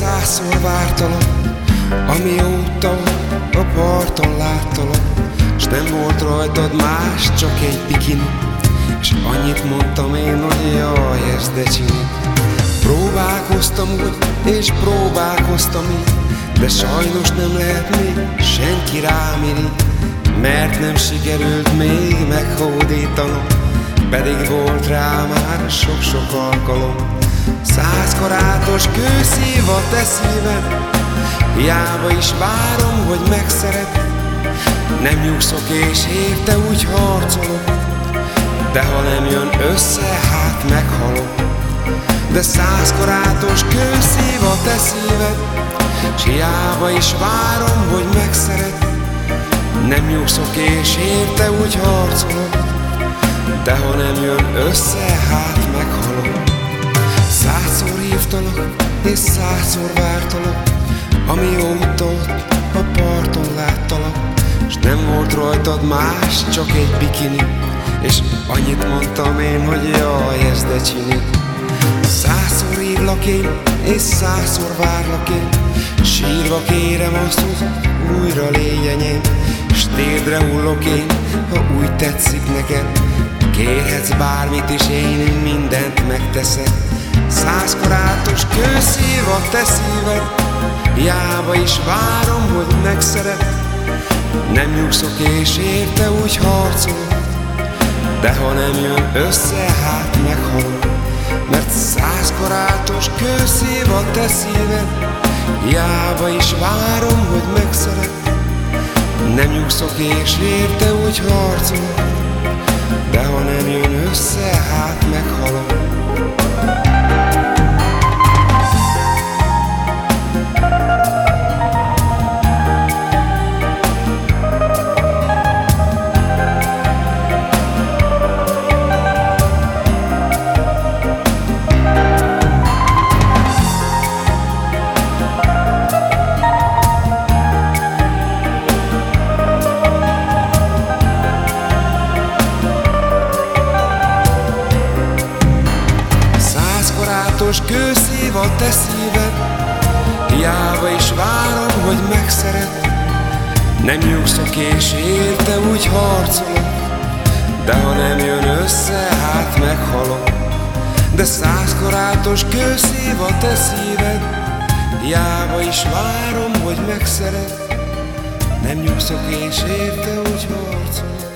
és százszor vártalak, amióta a parton láttalak, s nem volt rajtad más, csak egy bikini, és annyit mondtam én, hogy jaj, ez de csini. Próbálkoztam úgy, és próbálkoztam így, de sajnos nem lehet még senki rám irigy, mert nem sikerült még meghódítanom, pedig volt rá már sok-sok alkalom. Száz karátos kőszív a te szíved, hiába is várom, hogy megszeret. Nem nyugszok és érte úgy harcolok, de ha nem jön össze, hát meghalok. De száz karátos kőszív a te szíved, s hiába is várom, hogy megszeret. Nem nyugszok és érte úgy harcolok, de ha nem jön össze, hát meghalok. Hívtalak, és százszor vártalak, Amióta ott a parton láttalak, S nem volt rajtad más, csak egy bikini, És annyit mondtam én, hogy jaj, ez de csini. Százszor hívlak én, és százszor várlak én, Sírva kérem azt, hogy újra légy enyém, S térdre hullok én, ha úgy tetszik neked, Kérhetsz bármit, és én mindent megteszek. Száz karátos kőszív a te szíved, Hiába is várom, hogy megszeret, Nem nyugszok és érte úgy harcol, De ha nem jön össze, hát meghalok, Mert száz karátos kőszív a te szíved, Hiába is várom, hogy megszeret, Nem nyugszok és érte úgy harcol, De ha nem jön össze, hát meghalok. Fontos kőszív a te szíved, Hiába is várom, hogy megszeret. Nem nyugszok és érte úgy harcolok, De ha nem jön össze, hát meghalok. De száz karátos kőszív a te szíved, Hiába is várom, hogy megszeret. Nem nyugszok és érte úgy harcolok,